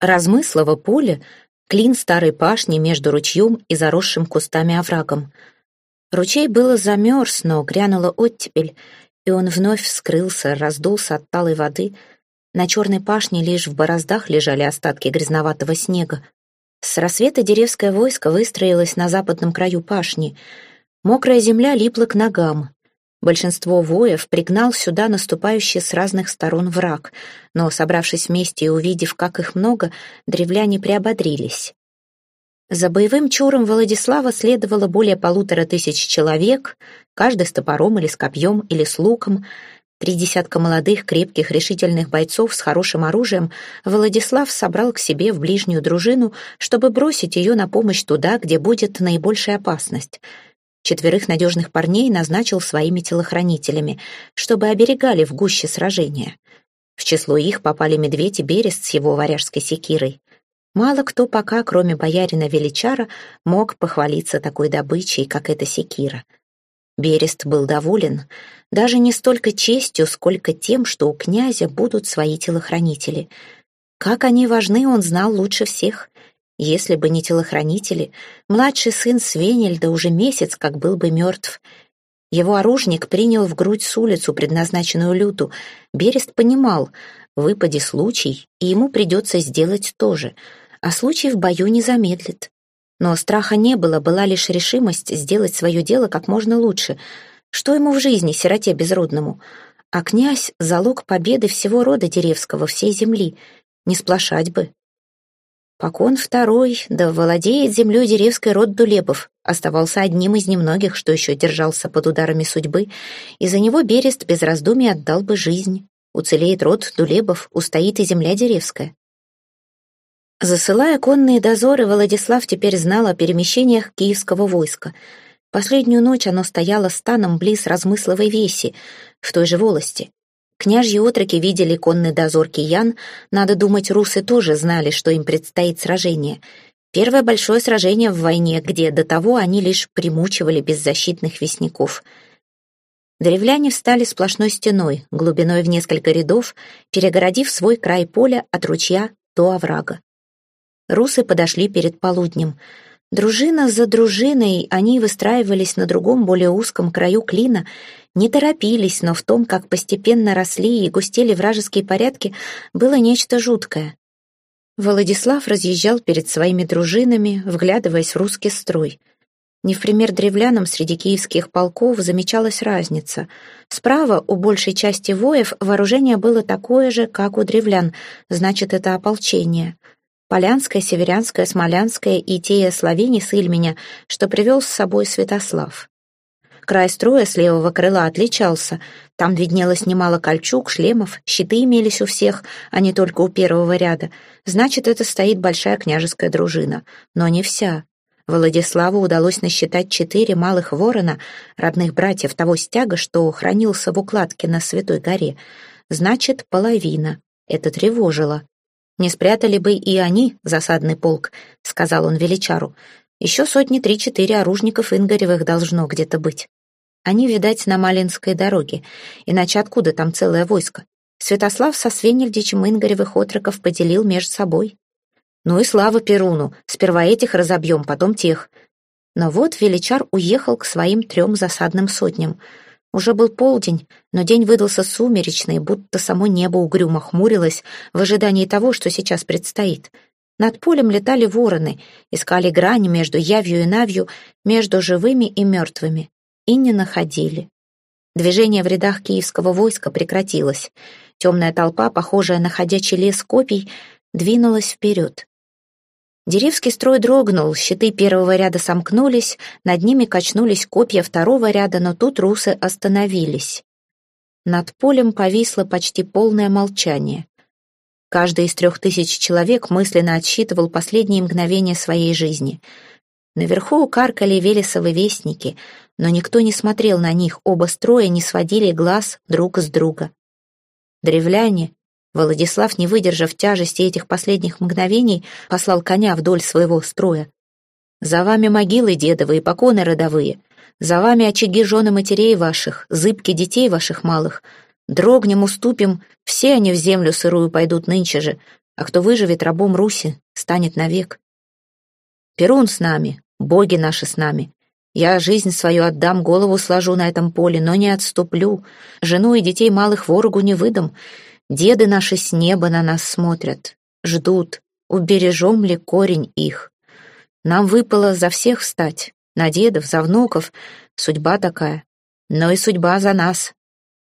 Размыслово поле — клин старой пашни между ручьем и заросшим кустами оврагом. Ручей было замерз, но грянула оттепель, и он вновь вскрылся, раздулся от талой воды. На черной пашне лишь в бороздах лежали остатки грязноватого снега. С рассвета деревское войско выстроилось на западном краю пашни. Мокрая земля липла к ногам. Большинство воев пригнал сюда наступающий с разных сторон враг, но, собравшись вместе и увидев, как их много, древляне приободрились. За боевым чуром Владислава следовало более полутора тысяч человек, каждый с топором или с копьем или с луком. Три десятка молодых, крепких, решительных бойцов с хорошим оружием Владислав собрал к себе в ближнюю дружину, чтобы бросить ее на помощь туда, где будет наибольшая опасность — Четверых надежных парней назначил своими телохранителями, чтобы оберегали в гуще сражения. В число их попали медведь и Берест с его варяжской секирой. Мало кто пока, кроме боярина Величара, мог похвалиться такой добычей, как эта секира. Берест был доволен даже не столько честью, сколько тем, что у князя будут свои телохранители. Как они важны, он знал лучше всех. Если бы не телохранители, младший сын Свенельда уже месяц как был бы мертв. Его оружник принял в грудь с улицу, предназначенную люту. Берест понимал, выпади случай, и ему придется сделать то же, а случай в бою не замедлит. Но страха не было, была лишь решимость сделать свое дело как можно лучше. Что ему в жизни, сироте безродному? А князь — залог победы всего рода Деревского, всей земли. Не сплошать бы, Покон второй, да владеет землей деревской род Дулебов, оставался одним из немногих, что еще держался под ударами судьбы, и за него Берест без раздумий отдал бы жизнь. Уцелеет род Дулебов, устоит и земля деревская. Засылая конные дозоры, Владислав теперь знал о перемещениях киевского войска. Последнюю ночь оно стояло станом близ размысловой веси, в той же волости. Княжьи отроки видели конный дозор киян, надо думать, русы тоже знали, что им предстоит сражение. Первое большое сражение в войне, где до того они лишь примучивали беззащитных вестников. Древляне встали сплошной стеной, глубиной в несколько рядов, перегородив свой край поля от ручья до оврага. Русы подошли перед полуднем — Дружина за дружиной они выстраивались на другом, более узком краю клина, не торопились, но в том, как постепенно росли и густели вражеские порядки, было нечто жуткое. Владислав разъезжал перед своими дружинами, вглядываясь в русский строй. Не в пример древлянам среди киевских полков замечалась разница. Справа у большей части воев вооружение было такое же, как у древлян, значит, это ополчение — Полянское, Северянское, Смолянское и Тея Словени с Ильменя, что привел с собой Святослав. Край строя с левого крыла отличался. Там виднелось немало кольчуг, шлемов, щиты имелись у всех, а не только у первого ряда. Значит, это стоит большая княжеская дружина. Но не вся. Владиславу удалось насчитать четыре малых ворона, родных братьев того стяга, что хранился в укладке на Святой горе. Значит, половина. Это тревожило. «Не спрятали бы и они засадный полк», — сказал он величару. «Еще сотни три-четыре оружников Ингаревых должно где-то быть. Они, видать, на Малинской дороге. Иначе откуда там целое войско? Святослав со Свенельдичем Ингаревых отроков поделил между собой. Ну и слава Перуну, сперва этих разобьем, потом тех». Но вот величар уехал к своим трем засадным сотням — уже был полдень, но день выдался сумеречный, будто само небо угрюмо хмурилось в ожидании того, что сейчас предстоит. Над полем летали вороны, искали грани между явью и навью, между живыми и мертвыми, и не находили. Движение в рядах киевского войска прекратилось. Темная толпа, похожая на ходячий лес копий, двинулась вперед. Деревский строй дрогнул, щиты первого ряда сомкнулись, над ними качнулись копья второго ряда, но тут русы остановились. Над полем повисло почти полное молчание. Каждый из трех тысяч человек мысленно отсчитывал последние мгновения своей жизни. Наверху каркали велесовы вестники, но никто не смотрел на них, оба строя не сводили глаз друг с друга. Древляне, Владислав, не выдержав тяжести этих последних мгновений, послал коня вдоль своего строя. «За вами могилы дедовы и поконы родовые, за вами очаги жены матерей ваших, зыбки детей ваших малых. Дрогнем, уступим, все они в землю сырую пойдут нынче же, а кто выживет рабом Руси, станет навек. Перун с нами, боги наши с нами. Я жизнь свою отдам, голову сложу на этом поле, но не отступлю. Жену и детей малых ворогу не выдам. Деды наши с неба на нас смотрят, ждут, убережем ли корень их. Нам выпало за всех встать, на дедов, за внуков. Судьба такая. Но и судьба за нас.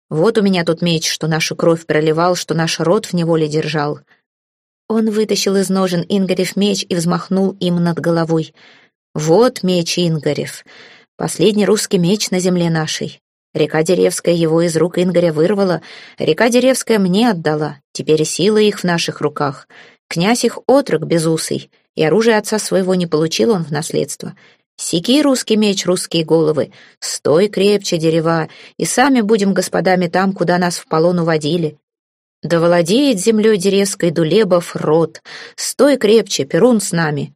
Вот у меня тут меч, что нашу кровь проливал, что наш род в неволе держал. Он вытащил из ножен Ингарев меч и взмахнул им над головой. «Вот меч Ингарев, последний русский меч на земле нашей. Река Деревская его из рук Ингаря вырвала, река Деревская мне отдала, теперь сила их в наших руках. Князь их отрок безусый, и оружие отца своего не получил он в наследство. Секи русский меч, русские головы, стой крепче, дерева, и сами будем господами там, куда нас в полон уводили. Да владеет землей Деревской Дулебов род. Стой крепче, Перун с нами.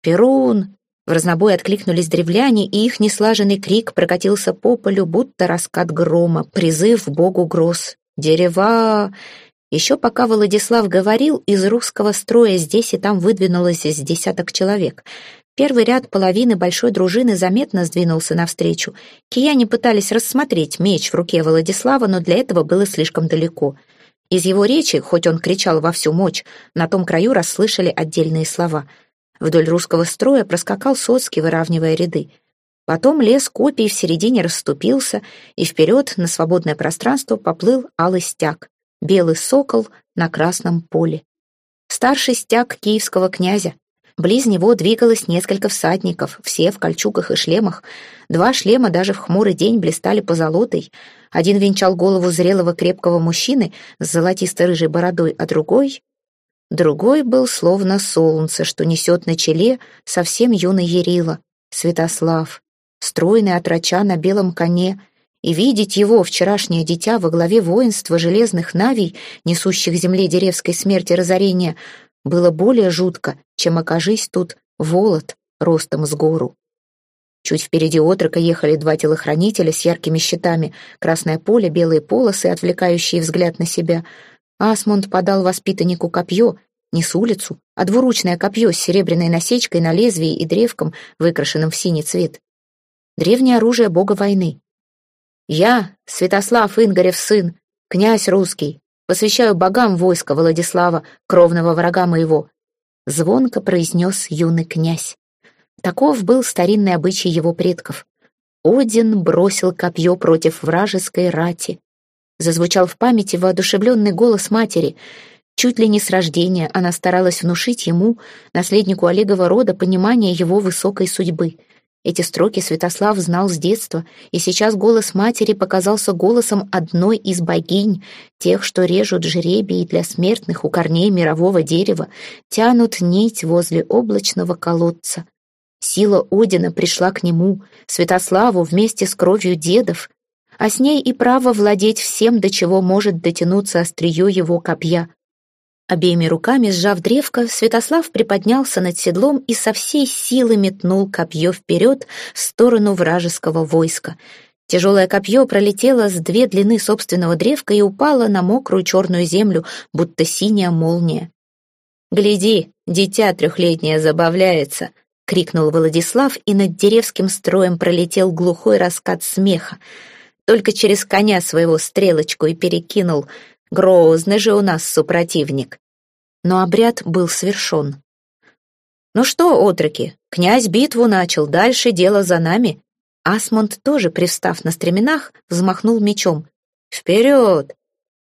Перун! В разнобой откликнулись древляне, и их неслаженный крик прокатился по полю, будто раскат грома, призыв богу гроз. Дерева! Еще пока Владислав говорил, из русского строя здесь и там выдвинулось из десяток человек. Первый ряд половины большой дружины заметно сдвинулся навстречу. Кияне пытались рассмотреть меч в руке Владислава, но для этого было слишком далеко — из его речи, хоть он кричал во всю мощь, на том краю расслышали отдельные слова. Вдоль русского строя проскакал Соцкий, выравнивая ряды. Потом лес копий в середине расступился, и вперед на свободное пространство поплыл алый стяг, белый сокол на красном поле. Старший стяг киевского князя, Близ него двигалось несколько всадников, все в кольчугах и шлемах. Два шлема даже в хмурый день блистали позолотой. Один венчал голову зрелого крепкого мужчины с золотисто-рыжей бородой, а другой... Другой был словно солнце, что несет на челе совсем юный Ярила, Святослав, стройный отрача на белом коне, и видеть его, вчерашнее дитя, во главе воинства железных навий, несущих земле деревской смерти разорения, было более жутко, чем окажись тут волод ростом с гору. Чуть впереди отрока ехали два телохранителя с яркими щитами, красное поле, белые полосы, отвлекающие взгляд на себя. Асмунд подал воспитаннику копье, не с улицу, а двуручное копье с серебряной насечкой на лезвии и древком, выкрашенным в синий цвет. Древнее оружие бога войны. «Я, Святослав Ингарев сын, князь русский, Посвящаю богам войска Владислава, кровного врага моего», — звонко произнес юный князь. Таков был старинный обычай его предков. Один бросил копье против вражеской рати. Зазвучал в памяти воодушевленный голос матери. Чуть ли не с рождения она старалась внушить ему, наследнику Олегова рода, понимание его высокой судьбы — эти строки Святослав знал с детства, и сейчас голос матери показался голосом одной из богинь, тех, что режут жребий для смертных у корней мирового дерева, тянут нить возле облачного колодца. Сила Одина пришла к нему, Святославу, вместе с кровью дедов, а с ней и право владеть всем, до чего может дотянуться острие его копья. Обеими руками, сжав древко, Святослав приподнялся над седлом и со всей силы метнул копье вперед в сторону вражеского войска. Тяжелое копье пролетело с две длины собственного древка и упало на мокрую черную землю, будто синяя молния. «Гляди, дитя трехлетнее забавляется!» — крикнул Владислав, и над деревским строем пролетел глухой раскат смеха. Только через коня своего стрелочку и перекинул — Грозный же у нас супротивник. Но обряд был совершен. «Ну что, отроки, князь битву начал, дальше дело за нами». Асмунд тоже, привстав на стременах, взмахнул мечом. «Вперед!»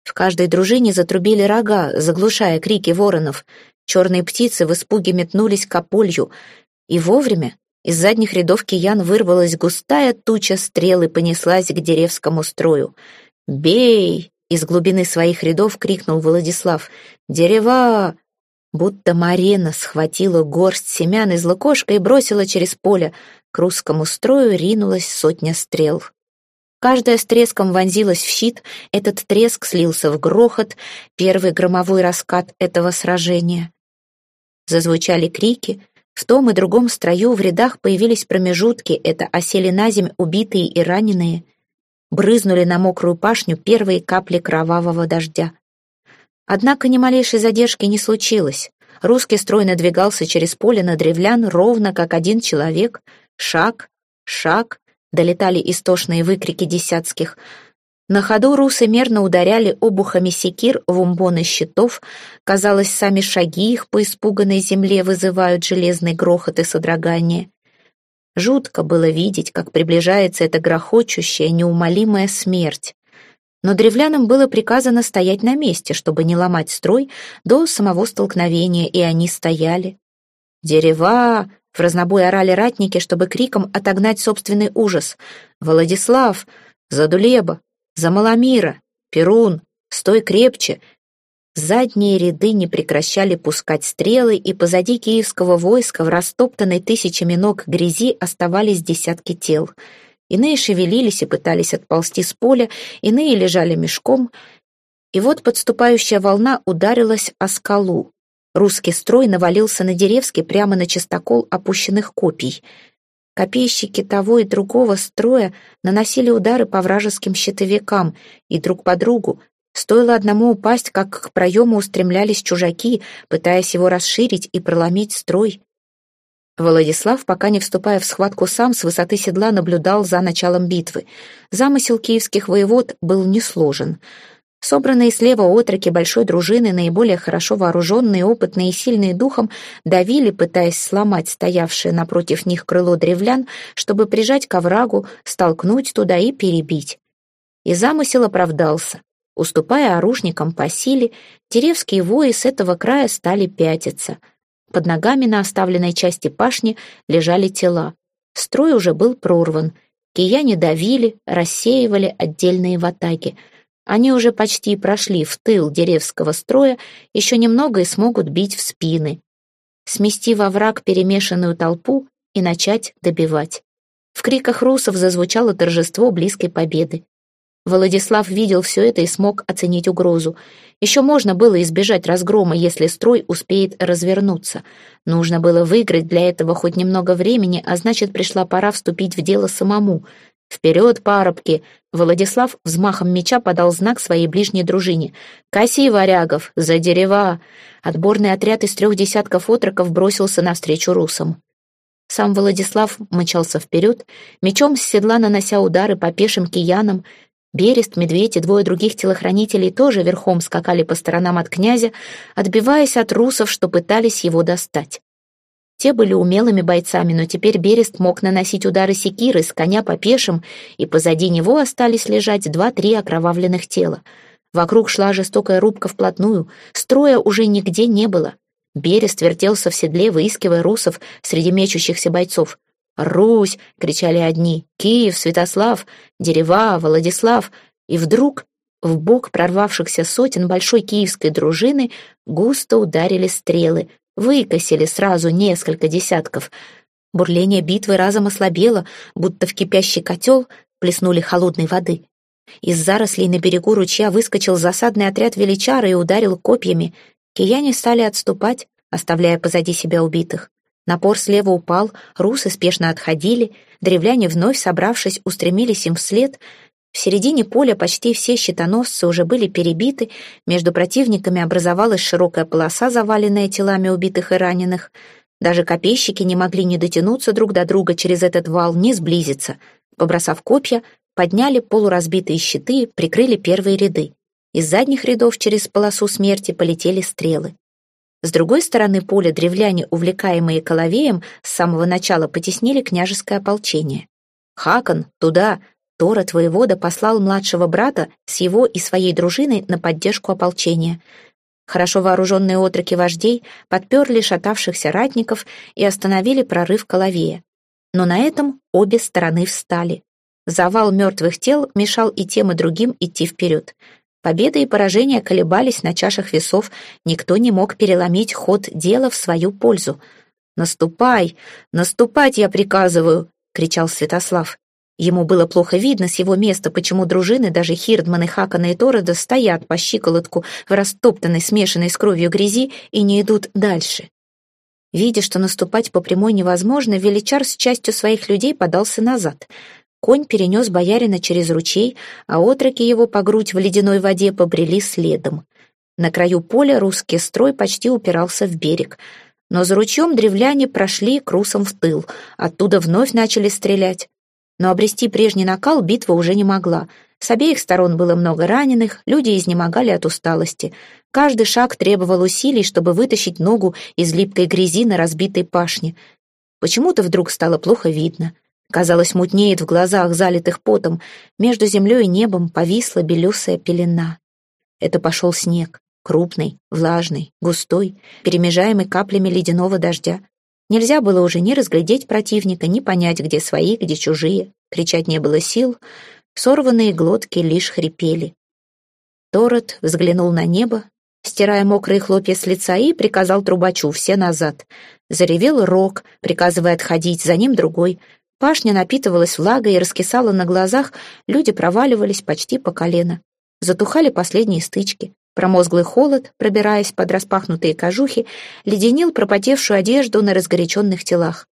В каждой дружине затрубили рога, заглушая крики воронов. Черные птицы в испуге метнулись к ополью. И вовремя из задних рядов киян вырвалась густая туча стрел и понеслась к деревскому строю. «Бей!» Из глубины своих рядов крикнул Владислав. «Дерева!» Будто Марина схватила горсть семян из лукошка и бросила через поле. К русскому строю ринулась сотня стрел. Каждая с треском вонзилась в щит, этот треск слился в грохот, первый громовой раскат этого сражения. Зазвучали крики, в том и другом строю в рядах появились промежутки, это осели на земь убитые и раненые брызнули на мокрую пашню первые капли кровавого дождя. Однако ни малейшей задержки не случилось. Русский строй надвигался через поле на древлян ровно как один человек. Шаг, шаг, долетали истошные выкрики десятских. На ходу русы мерно ударяли обухами секир в умбоны щитов. Казалось, сами шаги их по испуганной земле вызывают железный грохот и содрогание. Жутко было видеть, как приближается эта грохочущая, неумолимая смерть. Но древлянам было приказано стоять на месте, чтобы не ломать строй до самого столкновения, и они стояли. «Дерева!» — в разнобой орали ратники, чтобы криком отогнать собственный ужас. «Владислав! Задулеба! Замаломира! Перун! Стой крепче!» Задние ряды не прекращали пускать стрелы, и позади киевского войска в растоптанной тысячами ног грязи оставались десятки тел — Иные шевелились и пытались отползти с поля, иные лежали мешком. И вот подступающая волна ударилась о скалу. Русский строй навалился на Деревский прямо на частокол опущенных копий. Копейщики того и другого строя наносили удары по вражеским щитовикам и друг по другу. Стоило одному упасть, как к проему устремлялись чужаки, пытаясь его расширить и проломить строй. Владислав, пока не вступая в схватку сам, с высоты седла наблюдал за началом битвы. Замысел киевских воевод был несложен. Собранные слева отроки большой дружины, наиболее хорошо вооруженные, опытные и сильные духом, давили, пытаясь сломать стоявшее напротив них крыло древлян, чтобы прижать к оврагу, столкнуть туда и перебить. И замысел оправдался. Уступая оружникам по силе, теревские вои с этого края стали пятиться — под ногами на оставленной части пашни лежали тела. Строй уже был прорван. Кияне давили, рассеивали отдельные ватаги. Они уже почти прошли в тыл деревского строя, еще немного и смогут бить в спины. Смести во враг перемешанную толпу и начать добивать. В криках русов зазвучало торжество близкой победы. Владислав видел все это и смог оценить угрозу. Еще можно было избежать разгрома, если строй успеет развернуться. Нужно было выиграть для этого хоть немного времени, а значит, пришла пора вступить в дело самому. «Вперед, парубки!» Владислав взмахом меча подал знак своей ближней дружине. «Коси, варягов! За дерева!» Отборный отряд из трех десятков отроков бросился навстречу русам. Сам Владислав мчался вперед, мечом с седла нанося удары по пешим киянам, Берест, Медведь и двое других телохранителей тоже верхом скакали по сторонам от князя, отбиваясь от русов, что пытались его достать. Те были умелыми бойцами, но теперь Берест мог наносить удары секиры с коня по пешим, и позади него остались лежать два-три окровавленных тела. Вокруг шла жестокая рубка вплотную, строя уже нигде не было. Берест вертелся в седле, выискивая русов среди мечущихся бойцов. «Русь!» — кричали одни, «Киев, Святослав, Дерева, Владислав!» И вдруг в бок прорвавшихся сотен большой киевской дружины густо ударили стрелы, выкосили сразу несколько десятков. Бурление битвы разом ослабело, будто в кипящий котел плеснули холодной воды. Из зарослей на берегу ручья выскочил засадный отряд величара и ударил копьями. Кияне стали отступать, оставляя позади себя убитых. Напор слева упал, русы спешно отходили, древляне, вновь собравшись, устремились им вслед. В середине поля почти все щитоносцы уже были перебиты, между противниками образовалась широкая полоса, заваленная телами убитых и раненых. Даже копейщики не могли ни дотянуться друг до друга через этот вал, ни сблизиться. Побросав копья, подняли полуразбитые щиты, прикрыли первые ряды. Из задних рядов через полосу смерти полетели стрелы. С другой стороны поля древляне, увлекаемые Коловеем, с самого начала потеснили княжеское ополчение. «Хакон, туда!» Тора воевода послал младшего брата с его и своей дружиной на поддержку ополчения. Хорошо вооруженные отроки вождей подперли шатавшихся ратников и остановили прорыв Коловея. Но на этом обе стороны встали. Завал мертвых тел мешал и тем, и другим идти вперед. Победа и поражение колебались на чашах весов, никто не мог переломить ход дела в свою пользу. «Наступай! Наступать я приказываю!» — кричал Святослав. Ему было плохо видно с его места, почему дружины, даже Хирдман и Хакана и Торода, стоят по щиколотку в растоптанной, смешанной с кровью грязи и не идут дальше. Видя, что наступать по прямой невозможно, величар с частью своих людей подался назад — Конь перенес боярина через ручей, а отроки его по грудь в ледяной воде побрели следом. На краю поля русский строй почти упирался в берег. Но за ручьем древляне прошли крусом в тыл. Оттуда вновь начали стрелять. Но обрести прежний накал битва уже не могла. С обеих сторон было много раненых, люди изнемогали от усталости. Каждый шаг требовал усилий, чтобы вытащить ногу из липкой грязи на разбитой пашне. Почему-то вдруг стало плохо видно. Казалось, мутнеет в глазах, залитых потом. Между землей и небом повисла белесая пелена. Это пошел снег, крупный, влажный, густой, перемежаемый каплями ледяного дождя. Нельзя было уже ни разглядеть противника, ни понять, где свои, где чужие. Кричать не было сил, сорванные глотки лишь хрипели. Торот взглянул на небо, стирая мокрые хлопья с лица, и приказал трубачу «все назад». Заревел рог, приказывая отходить, за ним другой. Пашня напитывалась влагой и раскисала на глазах, люди проваливались почти по колено. Затухали последние стычки. Промозглый холод, пробираясь под распахнутые кожухи, леденил пропотевшую одежду на разгоряченных телах.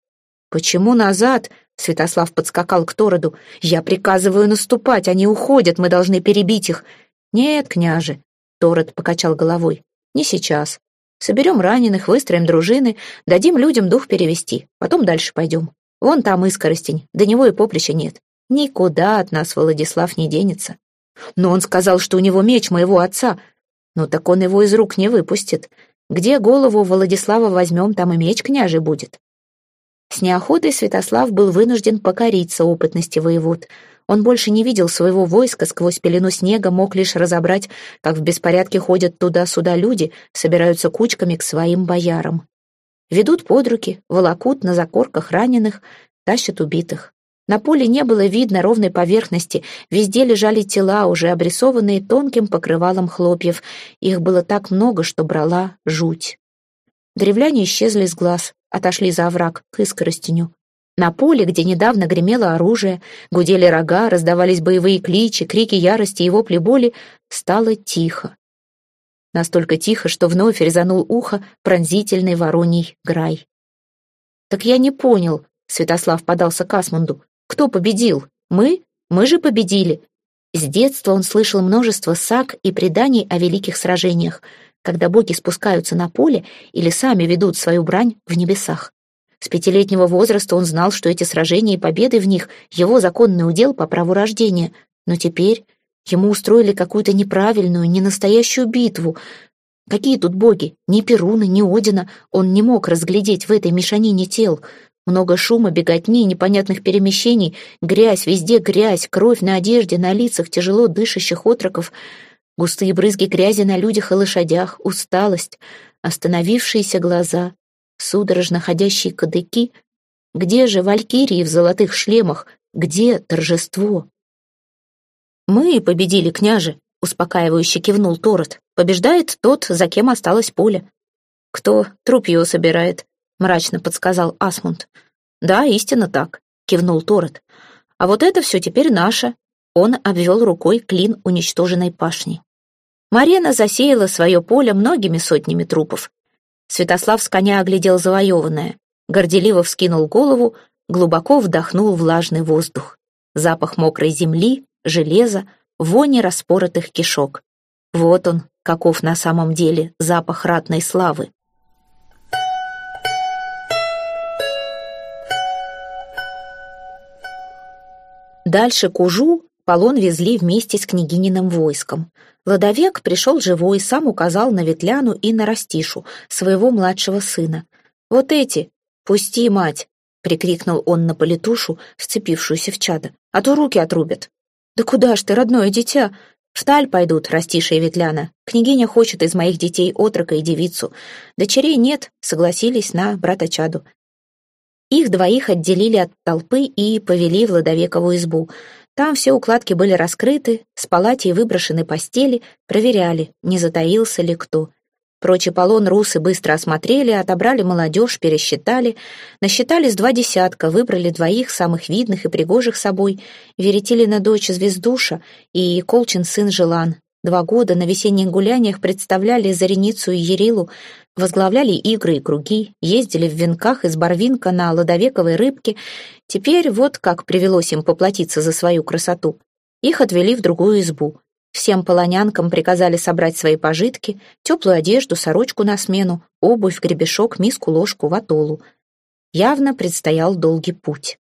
«Почему назад?» — Святослав подскакал к Тороду. «Я приказываю наступать, они уходят, мы должны перебить их». «Нет, княже», — Тород покачал головой, — «не сейчас. Соберем раненых, выстроим дружины, дадим людям дух перевести, потом дальше пойдем. Вон там искоростень, до него и поприща нет. Никуда от нас Владислав не денется. Но он сказал, что у него меч моего отца. Ну так он его из рук не выпустит. Где голову Владислава возьмем, там и меч княжий будет. С неохотой Святослав был вынужден покориться опытности воевод. Он больше не видел своего войска, сквозь пелену снега мог лишь разобрать, как в беспорядке ходят туда-сюда люди, собираются кучками к своим боярам. Ведут под руки, волокут на закорках раненых, тащат убитых. На поле не было видно ровной поверхности, везде лежали тела, уже обрисованные тонким покрывалом хлопьев. Их было так много, что брала жуть. Древляне исчезли с глаз, отошли за овраг к искоростеню. На поле, где недавно гремело оружие, гудели рога, раздавались боевые кличи, крики ярости и вопли боли, стало тихо. Настолько тихо, что вновь резанул ухо пронзительный вороний грай. «Так я не понял», — Святослав подался к Асмунду. «Кто победил? Мы? Мы же победили!» С детства он слышал множество саг и преданий о великих сражениях, когда боги спускаются на поле или сами ведут свою брань в небесах. С пятилетнего возраста он знал, что эти сражения и победы в них — его законный удел по праву рождения. Но теперь Ему устроили какую-то неправильную, ненастоящую битву. Какие тут боги? Ни Перуна, ни Одина он не мог разглядеть в этой мешанине тел. Много шума, беготни, непонятных перемещений, грязь, везде грязь, кровь на одежде, на лицах тяжело дышащих отроков, густые брызги грязи на людях и лошадях, усталость, остановившиеся глаза, судорожно ходящие кадыки. Где же валькирии в золотых шлемах? Где торжество? «Мы победили, княже», — успокаивающе кивнул Торот. «Побеждает тот, за кем осталось поле». «Кто трупье собирает?» — мрачно подсказал Асмунд. «Да, истинно так», — кивнул Торот. «А вот это все теперь наше». Он обвел рукой клин уничтоженной пашни. Марена засеяла свое поле многими сотнями трупов. Святослав с коня оглядел завоеванное, горделиво вскинул голову, глубоко вдохнул влажный воздух. Запах мокрой земли, железа, вони распоротых кишок. Вот он, каков на самом деле запах ратной славы. Дальше Кужу полон везли вместе с княгининым войском. Ладовек пришел живой, сам указал на Ветляну и на Растишу, своего младшего сына. «Вот эти! Пусти, мать!» — прикрикнул он на политушу, вцепившуюся в чадо. «А то руки отрубят!» «Да куда ж ты, родное дитя?» «В таль пойдут, Растиша и Ветляна. Княгиня хочет из моих детей отрока и девицу. Дочерей нет, согласились на брата Чаду. Их двоих отделили от толпы и повели в Ладовекову избу. Там все укладки были раскрыты, с палати выброшены постели, проверяли, не затаился ли кто. Прочий полон русы быстро осмотрели, отобрали молодежь, пересчитали. Насчитали с два десятка, выбрали двоих самых видных и пригожих собой. Веретилина дочь Звездуша и Колчин сын Желан. Два года на весенних гуляниях представляли Зареницу и Ерилу, возглавляли игры и круги, ездили в венках из Барвинка на ладовековой рыбке. Теперь вот как привелось им поплатиться за свою красоту. Их отвели в другую избу. Всем полонянкам приказали собрать свои пожитки, теплую одежду, сорочку на смену, обувь, гребешок, миску, ложку, ватолу. Явно предстоял долгий путь.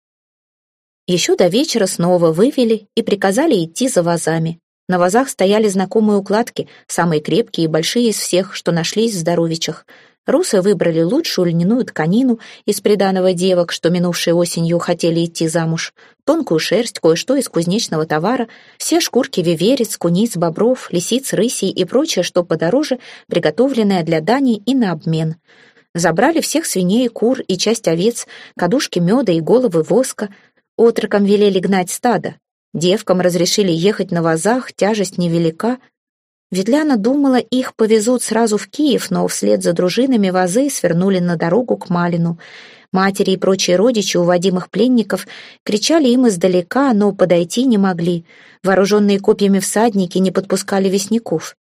Еще до вечера снова вывели и приказали идти за вазами. На вазах стояли знакомые укладки, самые крепкие и большие из всех, что нашлись в здоровичах. Русы выбрали лучшую льняную тканину из приданого девок, что минувшей осенью хотели идти замуж, тонкую шерсть, кое-что из кузнечного товара, все шкурки виверец, куниц, бобров, лисиц, рысей и прочее, что подороже, приготовленное для дани и на обмен. Забрали всех свиней, кур и часть овец, кадушки меда и головы воска, Отрокам велели гнать стадо. Девкам разрешили ехать на вазах, тяжесть невелика. Ветляна думала, их повезут сразу в Киев, но вслед за дружинами вазы свернули на дорогу к Малину. Матери и прочие родичи уводимых пленников кричали им издалека, но подойти не могли. Вооруженные копьями всадники не подпускали вестников.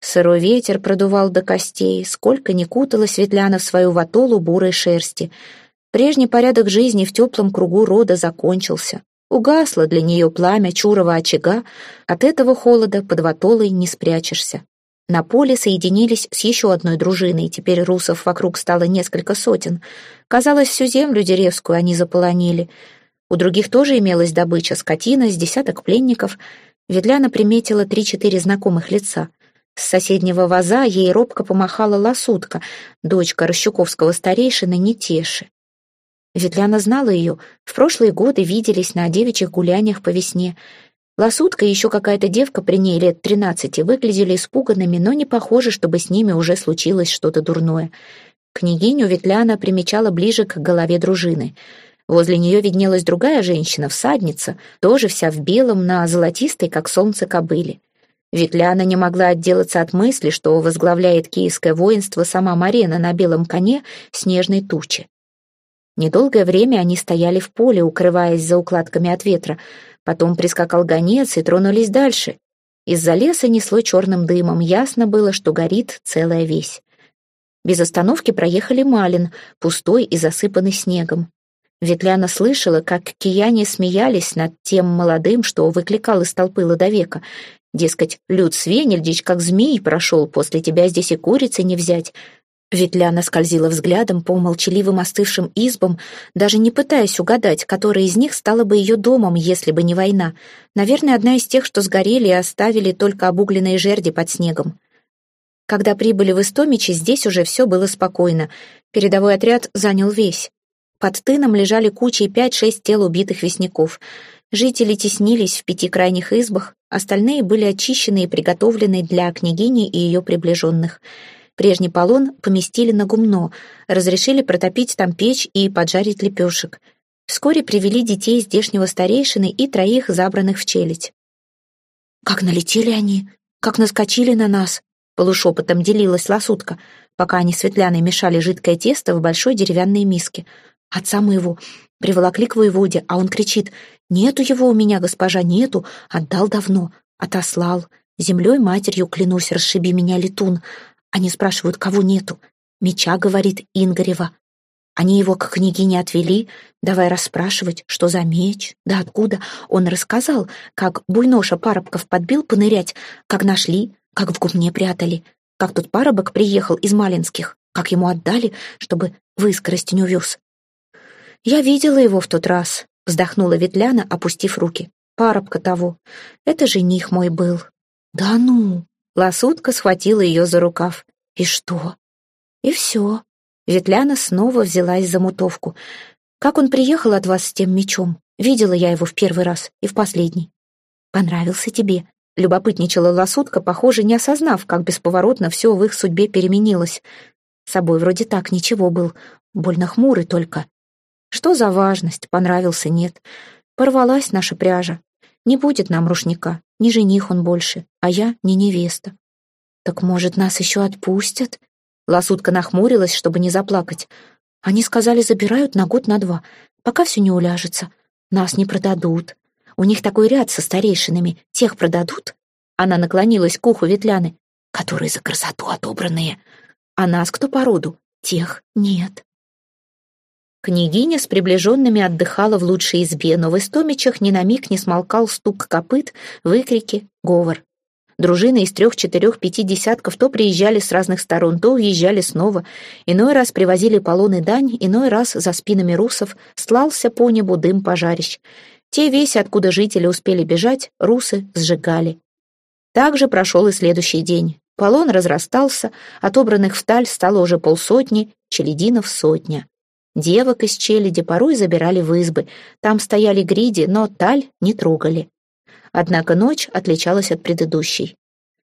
Сырой ветер продувал до костей, сколько ни кутала Светляна в свою ватолу бурой шерсти — Прежний порядок жизни в теплом кругу рода закончился. Угасло для нее пламя чурого очага, от этого холода под ватолой не спрячешься. На поле соединились с еще одной дружиной, теперь русов вокруг стало несколько сотен. Казалось, всю землю деревскую они заполонили. У других тоже имелась добыча, скотина, с десяток пленников. Ветляна приметила три-четыре знакомых лица. С соседнего ваза ей робко помахала ласутка, дочка Рощуковского старейшины Нетеши. Ветляна знала ее. В прошлые годы виделись на девичьих гуляниях по весне. Ласутка и еще какая-то девка при ней лет тринадцати выглядели испуганными, но не похоже, чтобы с ними уже случилось что-то дурное. Княгиню Ветляна примечала ближе к голове дружины. Возле нее виднелась другая женщина, всадница, тоже вся в белом, на золотистой, как солнце, кобыле. Ветляна не могла отделаться от мысли, что возглавляет киевское воинство сама Марена на белом коне снежной тучи. Недолгое время они стояли в поле, укрываясь за укладками от ветра. Потом прискакал гонец и тронулись дальше. Из-за леса несло черным дымом, ясно было, что горит целая весь. Без остановки проехали Малин, пустой и засыпанный снегом. Ветляна слышала, как кияне смеялись над тем молодым, что выкликал из толпы ладовека. Дескать, Люд Свенельдич, как змей, прошел, после тебя здесь и курицы не взять. Ветляна скользила взглядом по молчаливым остывшим избам, даже не пытаясь угадать, которая из них стала бы ее домом, если бы не война. Наверное, одна из тех, что сгорели и оставили только обугленные жерди под снегом. Когда прибыли в Истомичи, здесь уже все было спокойно. Передовой отряд занял весь. Под тыном лежали кучей пять-шесть тел убитых вестняков. Жители теснились в пяти крайних избах, остальные были очищены и приготовлены для княгини и ее приближенных — Прежний полон поместили на гумно, разрешили протопить там печь и поджарить лепешек. Вскоре привели детей здешнего старейшины и троих забранных в челядь. «Как налетели они! Как наскочили на нас!» Полушепотом делилась лосутка, пока они светляной мешали жидкое тесто в большой деревянной миске. Отца моего приволокли к воеводе, а он кричит «Нету его у меня, госпожа, нету! Отдал давно, отослал. Землей матерью, клянусь, расшиби меня, летун. Они спрашивают, кого нету. Меча, говорит Ингарева. Они его к княгине отвели, давай расспрашивать, что за меч, да откуда. Он рассказал, как буйноша парубков подбил понырять, как нашли, как в гумне прятали, как тут парубок приехал из Малинских, как ему отдали, чтобы в не увез. Я видела его в тот раз, вздохнула Ветляна, опустив руки. Парубка того. Это жених мой был. Да ну, Ласутка схватила ее за рукав. «И что?» «И все». Ветляна снова взялась за мутовку. «Как он приехал от вас с тем мечом? Видела я его в первый раз и в последний». «Понравился тебе?» Любопытничала лосутка, похоже, не осознав, как бесповоротно все в их судьбе переменилось. С собой вроде так ничего был, больно хмурый только. Что за важность, понравился, нет. Порвалась наша пряжа. Не будет нам рушника, не жених он больше, а я не невеста. Так, может, нас еще отпустят? Ласутка нахмурилась, чтобы не заплакать. Они сказали, забирают на год, на два, пока все не уляжется. Нас не продадут. У них такой ряд со старейшинами. Тех продадут? Она наклонилась к уху Ветляны. Которые за красоту отобранные. А нас кто по роду? Тех нет. Княгиня с приближенными отдыхала в лучшей избе, но в истомичах ни на миг не смолкал стук копыт, выкрики, говор. Дружины из трех, четырех, пяти десятков то приезжали с разных сторон, то уезжали снова. Иной раз привозили полон и дань, иной раз за спинами русов слался по небу дым пожарищ. Те веси, откуда жители успели бежать, русы сжигали. Также прошел и следующий день. Полон разрастался, отобранных в таль стало уже полсотни, челядинов сотня. Девок из челяди порой забирали в избы. Там стояли гриди, но таль не трогали. Однако ночь отличалась от предыдущей.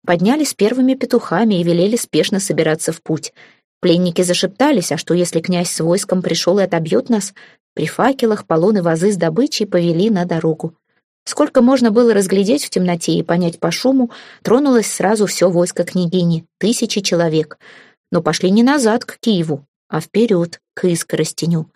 Поднялись первыми петухами и велели спешно собираться в путь. Пленники зашептались, а что если князь с войском пришел и отобьет нас? При факелах полоны вазы с добычей повели на дорогу. Сколько можно было разглядеть в темноте и понять по шуму, тронулось сразу все войско княгини, тысячи человек. Но пошли не назад к Киеву, а вперед, к Искоростеню.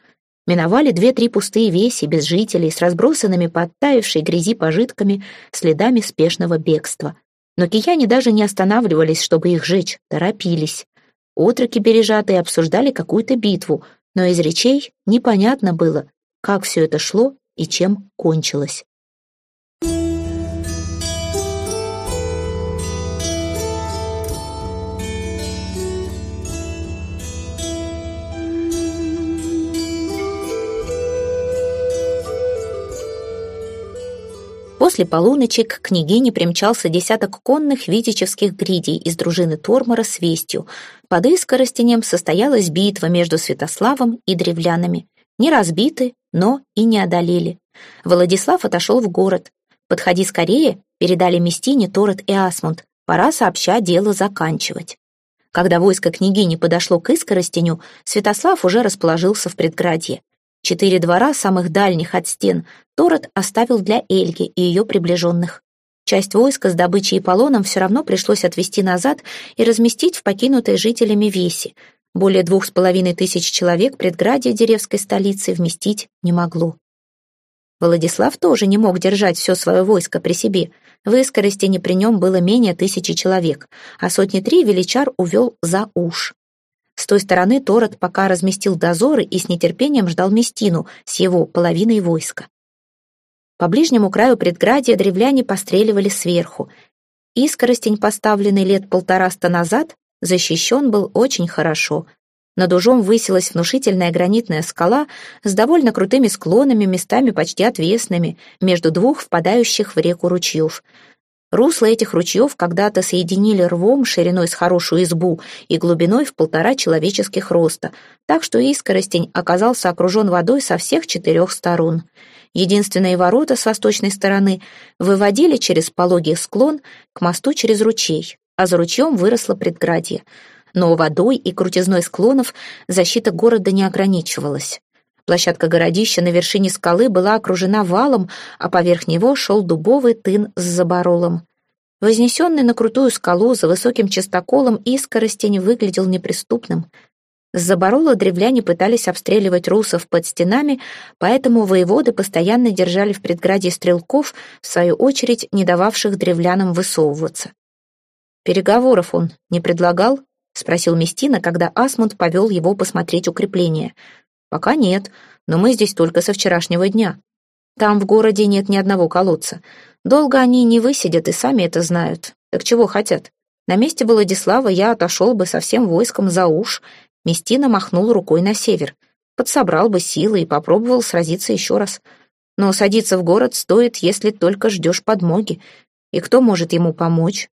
Миновали две-три пустые веси без жителей, с разбросанными по грязи пожитками, следами спешного бегства. Но кияне даже не останавливались, чтобы их жечь, торопились. Отроки бережатые обсуждали какую-то битву, но из речей непонятно было, как все это шло и чем кончилось. После полуночи к княгине примчался десяток конных витичевских гридей из дружины Тормора с вестью. Под Искоростенем состоялась битва между Святославом и древлянами. Не разбиты, но и не одолели. Владислав отошел в город. «Подходи скорее», — передали Местине Торет и Асмунд. «Пора сообща дело заканчивать». Когда войско княгини подошло к Искоростеню, Святослав уже расположился в предградье. Четыре двора, самых дальних от стен, Торот оставил для Эльги и ее приближенных. Часть войска с добычей и полоном все равно пришлось отвести назад и разместить в покинутой жителями Веси. Более двух с половиной тысяч человек предградие деревской столицы вместить не могло. Владислав тоже не мог держать все свое войско при себе. В Искоростине при нем было менее тысячи человек, а сотни три величар увел за уж. С той стороны Торот пока разместил дозоры и с нетерпением ждал Местину с его половиной войска. По ближнему краю предградия древляне постреливали сверху. Искоростень, поставленный лет полтораста назад, защищен был очень хорошо. Над ужом высилась внушительная гранитная скала с довольно крутыми склонами, местами почти отвесными, между двух впадающих в реку ручьев — Русла этих ручьев когда-то соединили рвом шириной с хорошую избу и глубиной в полтора человеческих роста, так что Искоростень оказался окружен водой со всех четырех сторон. Единственные ворота с восточной стороны выводили через пологий склон к мосту через ручей, а за ручьем выросло предградье. Но водой и крутизной склонов защита города не ограничивалась. Площадка городища на вершине скалы была окружена валом, а поверх него шел дубовый тын с заборолом. Вознесенный на крутую скалу за высоким частоколом искоростень выглядел неприступным. С заборола древляне пытались обстреливать русов под стенами, поэтому воеводы постоянно держали в предграде стрелков, в свою очередь не дававших древлянам высовываться. «Переговоров он не предлагал?» — спросил Местина, когда Асмунд повел его посмотреть укрепление — «Пока нет, но мы здесь только со вчерашнего дня. Там в городе нет ни одного колодца. Долго они не высидят и сами это знают. Так чего хотят? На месте Владислава я отошел бы со всем войском за уж». Местина махнул рукой на север. Подсобрал бы силы и попробовал сразиться еще раз. Но садиться в город стоит, если только ждешь подмоги. И кто может ему помочь?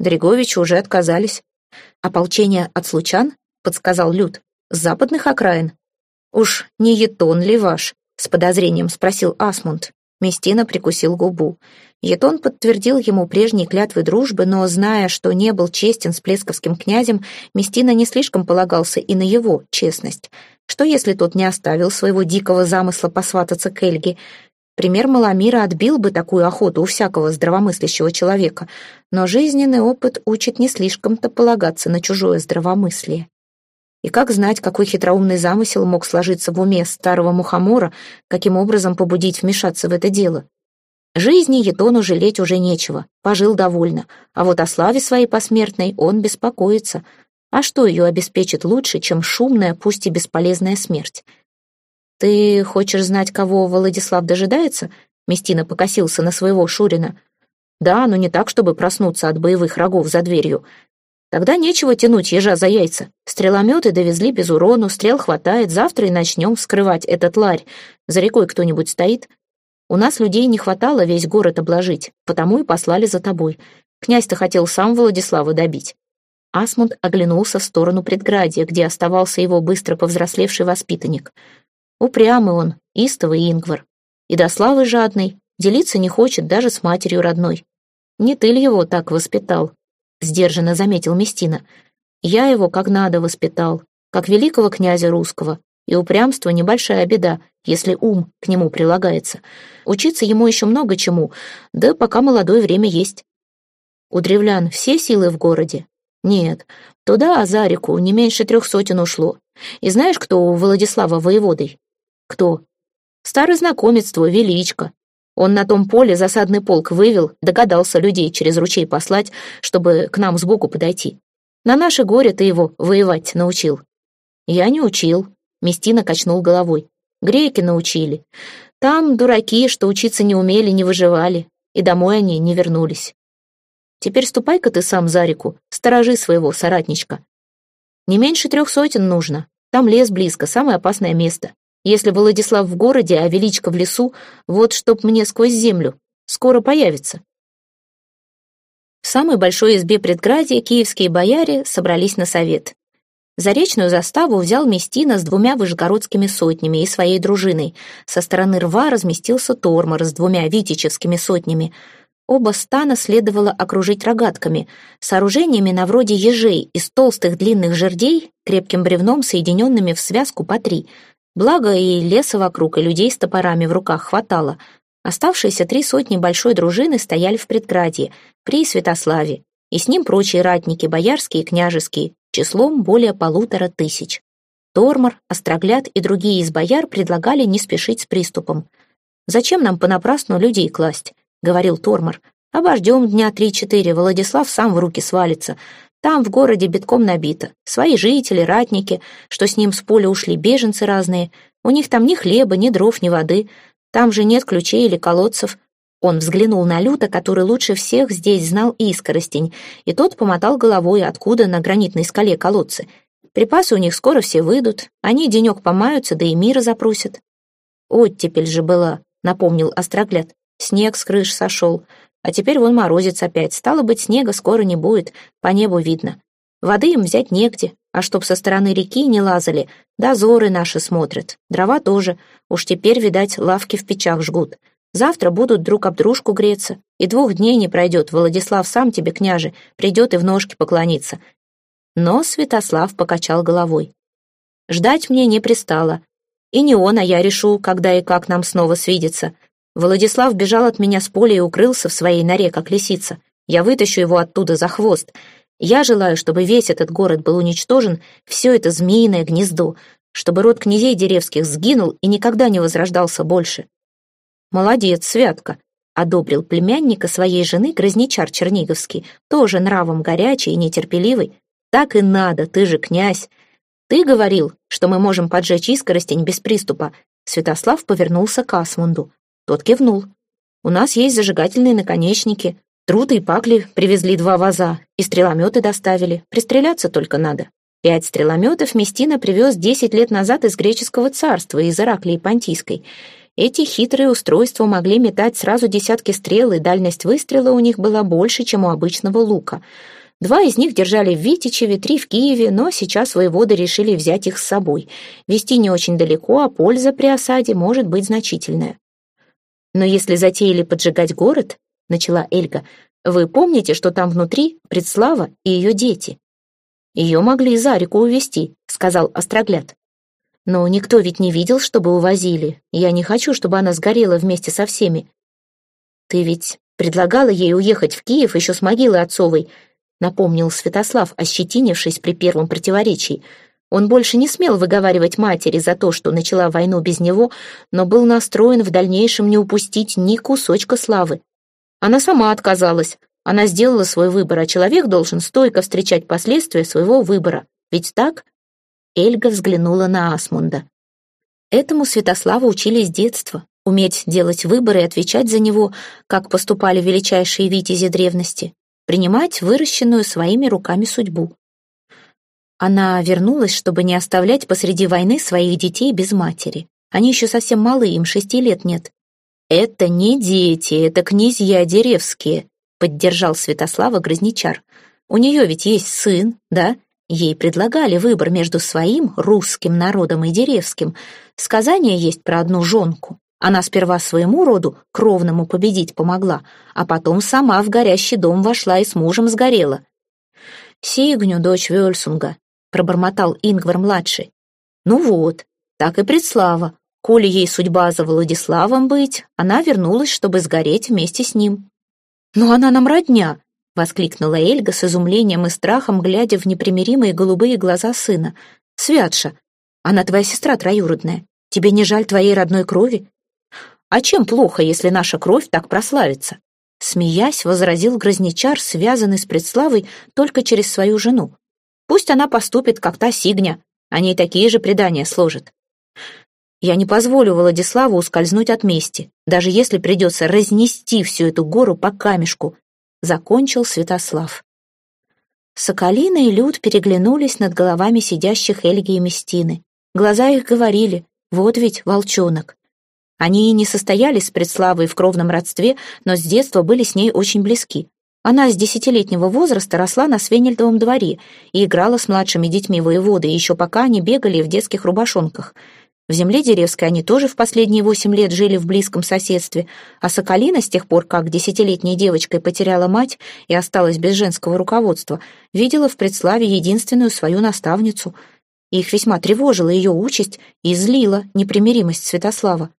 Дреговичи уже отказались. «Ополчение от случан?» — подсказал Люд. «С западных окраин?» «Уж не етон ли ваш?» — с подозрением спросил Асмунд. Местина прикусил губу. Етон подтвердил ему прежние клятвы дружбы, но, зная, что не был честен с плесковским князем, Местина не слишком полагался и на его честность. Что если тот не оставил своего дикого замысла посвататься к Эльге? Пример Маламира отбил бы такую охоту у всякого здравомыслящего человека, но жизненный опыт учит не слишком-то полагаться на чужое здравомыслие. И как знать, какой хитроумный замысел мог сложиться в уме старого мухомора, каким образом побудить вмешаться в это дело? Жизни Етону жалеть уже нечего, пожил довольно, а вот о славе своей посмертной он беспокоится. А что ее обеспечит лучше, чем шумная, пусть и бесполезная смерть? «Ты хочешь знать, кого Владислав дожидается?» Местина покосился на своего Шурина. Да, но не так, чтобы проснуться от боевых рогов за дверью. Тогда нечего тянуть ежа за яйца. Стрелометы довезли без урону, стрел хватает, завтра и начнем вскрывать этот ларь. За рекой кто-нибудь стоит? У нас людей не хватало весь город обложить, потому и послали за тобой. Князь-то хотел сам Владислава добить. Асмунд оглянулся в сторону предградия, где оставался его быстро повзрослевший воспитанник. Упрямый он, истовый Ингвар. И до славы жадный, делиться не хочет даже с матерью родной. Не ты ли его так воспитал? Сдержанно заметил Местина. Я его как надо воспитал, как великого князя русского. И упрямство — небольшая беда, если ум к нему прилагается. Учиться ему еще много чему, да пока молодое время есть. У древлян все силы в городе, нет, туда, а за реку, не меньше трех сотен ушло. И знаешь, кто у Владислава воеводой? Кто? Старый знакомец твой, Величко. Он на том поле засадный полк вывел, догадался людей через ручей послать, чтобы к нам сбоку подойти. На наше горе ты его воевать научил. Я не учил, Местина качнул головой. Греки научили. Там дураки, что учиться не умели, не выживали, и домой они не вернулись. Теперь ступай-ка ты сам за реку, сторожи своего соратничка. Не меньше трех сотен нужно. Там лес близко, самое опасное место. Если Владислав в городе, а Величко в лесу, вот чтоб мне сквозь землю. Скоро появится. В самой большой избе предградия киевские бояре собрались на совет. Заречную заставу взял Местина с двумя вышгородскими сотнями и своей дружиной. Со стороны рва разместился Тормор с двумя витичевскими сотнями — Оба стана следовало окружить рогатками, сооружениями на вроде ежей из толстых длинных жердей, крепким бревном, соединенными в связку по три. Благо и леса вокруг, и людей с топорами в руках хватало. Оставшиеся три сотни большой дружины стояли в предградье, при Святославе, и с ним прочие ратники, боярские и княжеские, числом более полутора тысяч. Тормор, Острогляд и другие из бояр предлагали не спешить с приступом. Зачем нам понапрасну людей класть? — говорил Тормор. «Обождем дня три-четыре, Владислав сам в руки свалится. Там в городе битком набито. Свои жители, ратники, что с ним с поля ушли, беженцы разные. У них там ни хлеба, ни дров, ни воды. Там же нет ключей или колодцев». Он взглянул на Люта, который лучше всех здесь знал искоростень, и тот помотал головой, откуда на гранитной скале колодцы. Припасы у них скоро все выйдут, они денек помаются, да и мира запросят. «Оттепель же была», — напомнил Острогляд. Снег с крыш сошел. А теперь вон морозец опять. Стало быть, снега скоро не будет, по небу видно. Воды им взять негде, а чтоб со стороны реки не лазали, дозоры наши смотрят. Дрова тоже. Уж теперь, видать, лавки в печах жгут. Завтра будут друг об дружку греться. И двух дней не пройдет. Владислав сам тебе, княже, придет и в ножки поклониться. Но Святослав покачал головой. Ждать мне не пристало. И не он, а я решу, когда и как нам снова свидеться. Владислав бежал от меня с поля и укрылся в своей норе, как лисица. Я вытащу его оттуда за хвост. Я желаю, чтобы весь этот город был уничтожен, все это змеиное гнездо, чтобы род князей деревских сгинул и никогда не возрождался больше. «Молодец, Святка», — одобрил племянника своей жены Грозничар Черниговский, тоже нравом горячий и нетерпеливый. «Так и надо, ты же князь. Ты говорил, что мы можем поджечь искоростень без приступа». Святослав повернулся к Асмунду. Тот кивнул. «У нас есть зажигательные наконечники. Труты и пакли привезли два ваза, и стрелометы доставили. Пристреляться только надо. Пять стрелометов Местина привез десять лет назад из греческого царства, из Ираклии Понтийской. Эти хитрые устройства могли метать сразу десятки стрел, и дальность выстрела у них была больше, чем у обычного лука. Два из них держали в Витичеве, три в Киеве, но сейчас воеводы решили взять их с собой. Вести не очень далеко, а польза при осаде может быть значительная. «Но если затеяли поджигать город, — начала Эльга, — вы помните, что там внутри Предслава и ее дети?» «Ее могли за реку увезти», — сказал Острогляд. «Но никто ведь не видел, чтобы увозили. Я не хочу, чтобы она сгорела вместе со всеми». «Ты ведь предлагала ей уехать в Киев еще с могилы отцовой», — напомнил Святослав, ощетинившись при первом противоречии. Он больше не смел выговаривать матери за то, что начала войну без него, но был настроен в дальнейшем не упустить ни кусочка славы. Она сама отказалась. Она сделала свой выбор, а человек должен стойко встречать последствия своего выбора. Ведь так? Эльга взглянула на Асмунда. Этому Святослава учили с детства. Уметь делать выбор и отвечать за него, как поступали величайшие витязи древности. Принимать выращенную своими руками судьбу. Она вернулась, чтобы не оставлять посреди войны своих детей без матери. Они еще совсем малы, им шести лет нет. «Это не дети, это князья деревские», — поддержал Святослава Грозничар. «У нее ведь есть сын, да? Ей предлагали выбор между своим русским народом и деревским. Сказание есть про одну жонку. Она сперва своему роду, кровному, победить помогла, а потом сама в горящий дом вошла и с мужем сгорела. «Сигню, дочь Вельсунга», — пробормотал Ингвар-младший. «Ну вот, так и предслава. Коли ей судьба за Владиславом быть, она вернулась, чтобы сгореть вместе с ним». «Но она нам родня», — воскликнула Эльга с изумлением и страхом, глядя в непримиримые голубые глаза сына. «Святша, она твоя сестра троюродная. Тебе не жаль твоей родной крови? А чем плохо, если наша кровь так прославится? Смеясь, возразил Грозничар, связанный с предславой только через свою жену. Пусть она поступит, как та Сигня, о ней такие же предания сложит. Я не позволю Владиславу ускользнуть от мести, даже если придется разнести всю эту гору по камешку, закончил Святослав. Соколина и Люд переглянулись над головами сидящих Эльги и Местины. Глаза их говорили, вот ведь волчонок. Они и не состоялись с Предславой в кровном родстве, но с детства были с ней очень близки. Она с десятилетнего возраста росла на Свенельдовом дворе и играла с младшими детьми воеводы, еще пока они бегали в детских рубашонках. В земле деревской они тоже в последние восемь лет жили в близком соседстве, а Соколина с тех пор, как десятилетней девочкой потеряла мать и осталась без женского руководства, видела в Предславе единственную свою наставницу. Их весьма тревожила ее участь и злила непримиримость Святослава.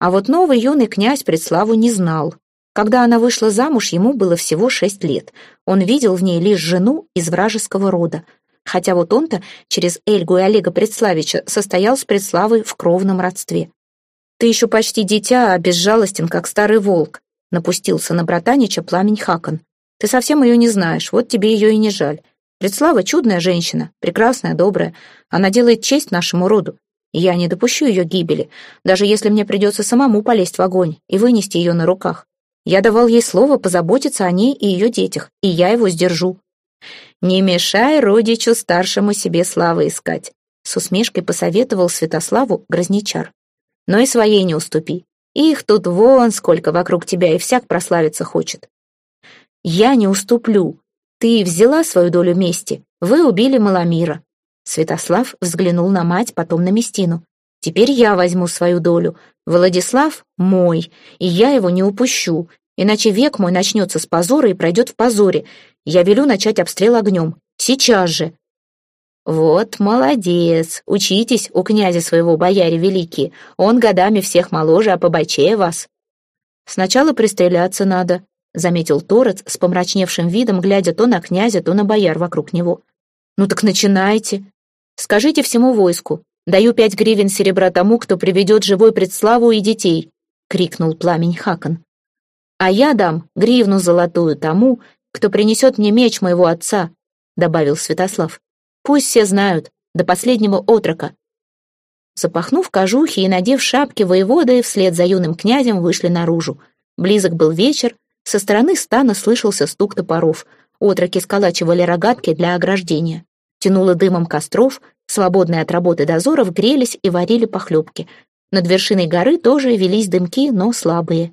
А вот новый юный князь Предславу не знал. Когда она вышла замуж, ему было всего шесть лет. Он видел в ней лишь жену из вражеского рода. Хотя вот он-то через Эльгу и Олега Предславича состоял с Предславой в кровном родстве. «Ты еще почти дитя, а безжалостен, как старый волк», напустился на братанича пламень Хакон. «Ты совсем ее не знаешь, вот тебе ее и не жаль. Предслава чудная женщина, прекрасная, добрая. Она делает честь нашему роду. Я не допущу ее гибели, даже если мне придется самому полезть в огонь и вынести ее на руках. Я давал ей слово позаботиться о ней и ее детях, и я его сдержу. «Не мешай родичу старшему себе славы искать», с усмешкой посоветовал Святославу Грозничар. «Но и своей не уступи. Их тут вон сколько вокруг тебя, и всяк прославиться хочет». «Я не уступлю. Ты взяла свою долю мести. Вы убили Маломира. Святослав взглянул на мать, потом на Местину. «Теперь я возьму свою долю. Владислав мой, и я его не упущу, иначе век мой начнется с позора и пройдет в позоре. Я велю начать обстрел огнем. Сейчас же!» «Вот молодец! Учитесь у князя своего, бояре великие. Он годами всех моложе, а побочее вас». «Сначала пристреляться надо», — заметил Торец с помрачневшим видом, глядя то на князя, то на бояр вокруг него. «Ну так начинайте», Скажите всему войску, даю пять гривен серебра тому, кто приведет живой предславу и детей», — крикнул пламень Хакон. «А я дам гривну золотую тому, кто принесет мне меч моего отца», — добавил Святослав. «Пусть все знают, до последнего отрока». Запахнув кожухи и надев шапки, воеводы вслед за юным князем вышли наружу. Близок был вечер, со стороны стана слышался стук топоров. Отроки сколачивали рогатки для ограждения тянуло дымом костров, свободные от работы дозоров грелись и варили похлебки. Над вершиной горы тоже велись дымки, но слабые.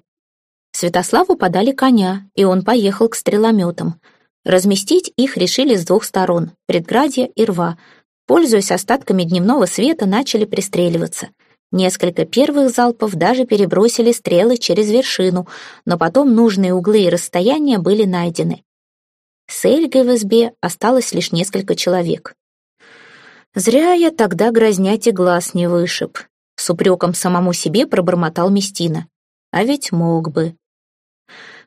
Святославу подали коня, и он поехал к стрелометам. Разместить их решили с двух сторон — предградья и рва. Пользуясь остатками дневного света, начали пристреливаться. Несколько первых залпов даже перебросили стрелы через вершину, но потом нужные углы и расстояния были найдены. С Эльгой в избе осталось лишь несколько человек. «Зря я тогда грознять глаз не вышиб», — с упреком самому себе пробормотал Местина. «А ведь мог бы».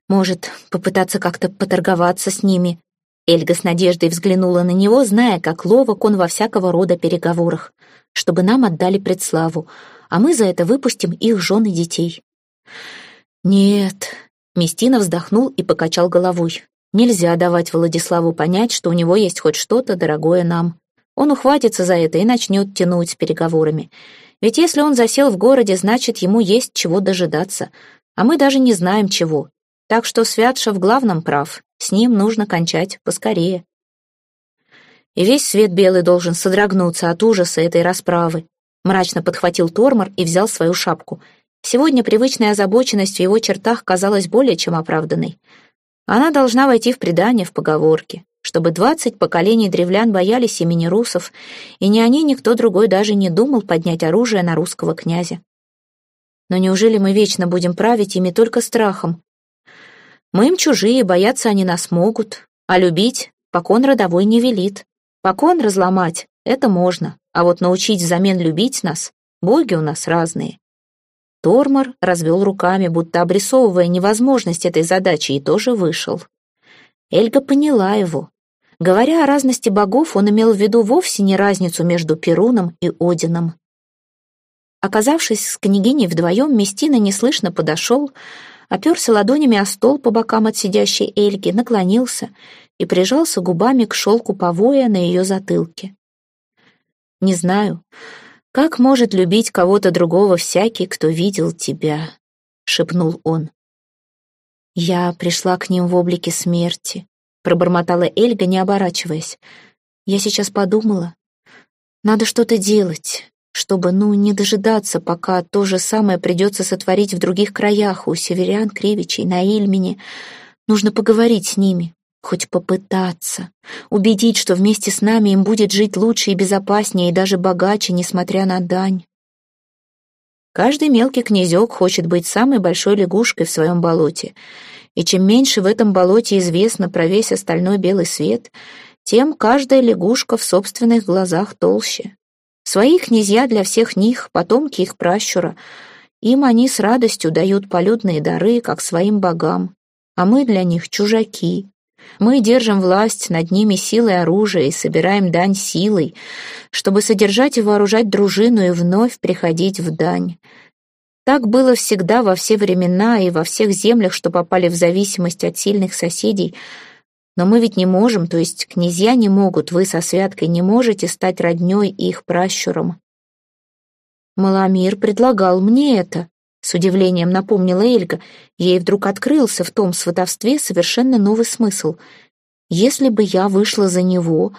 «Может, попытаться как-то поторговаться с ними?» Эльга с надеждой взглянула на него, зная, как ловок он во всякого рода переговорах, чтобы нам отдали предславу, а мы за это выпустим их жен и детей. «Нет», — Местина вздохнул и покачал головой. Нельзя давать Владиславу понять, что у него есть хоть что-то дорогое нам. Он ухватится за это и начнет тянуть с переговорами. Ведь если он засел в городе, значит, ему есть чего дожидаться. А мы даже не знаем чего. Так что Святша в главном прав. С ним нужно кончать поскорее. И весь свет белый должен содрогнуться от ужаса этой расправы. Мрачно подхватил Тормор и взял свою шапку. Сегодня привычная озабоченность в его чертах казалась более чем оправданной. Она должна войти в предание, в поговорке, чтобы двадцать поколений древлян боялись имени русов, и ни они, ни кто другой даже не думал поднять оружие на русского князя. Но неужели мы вечно будем править ими только страхом? Мы им чужие, бояться они нас могут, а любить покон родовой не велит. Покон разломать — это можно, а вот научить взамен любить нас — боги у нас разные. Тормор развел руками, будто обрисовывая невозможность этой задачи, и тоже вышел. Эльга поняла его. Говоря о разности богов, он имел в виду вовсе не разницу между Перуном и Одином. Оказавшись с княгиней вдвоем, Местина неслышно подошел, оперся ладонями о стол по бокам от сидящей Эльги, наклонился и прижался губами к шелку повоя на ее затылке. «Не знаю, «Как может любить кого-то другого всякий, кто видел тебя?» — шепнул он. «Я пришла к ним в облике смерти», — пробормотала Эльга, не оборачиваясь. «Я сейчас подумала. Надо что-то делать, чтобы, ну, не дожидаться, пока то же самое придется сотворить в других краях, у северян, кривичей, на Ильмине. Нужно поговорить с ними, Хоть попытаться. Убедить, что вместе с нами им будет жить лучше и безопаснее, и даже богаче, несмотря на дань. Каждый мелкий князек хочет быть самой большой лягушкой в своем болоте. И чем меньше в этом болоте известно про весь остальной белый свет, тем каждая лягушка в собственных глазах толще. Свои князья для всех них, потомки их пращура. Им они с радостью дают полюдные дары, как своим богам. А мы для них чужаки, мы держим власть над ними силой оружия и собираем дань силой, чтобы содержать и вооружать дружину и вновь приходить в дань. Так было всегда во все времена и во всех землях, что попали в зависимость от сильных соседей. Но мы ведь не можем, то есть князья не могут, вы со Святкой не можете стать роднёй их пращуром. Маламир предлагал мне это, с удивлением напомнила Эльга. Ей вдруг открылся в том сватовстве совершенно новый смысл. Если бы я вышла за него,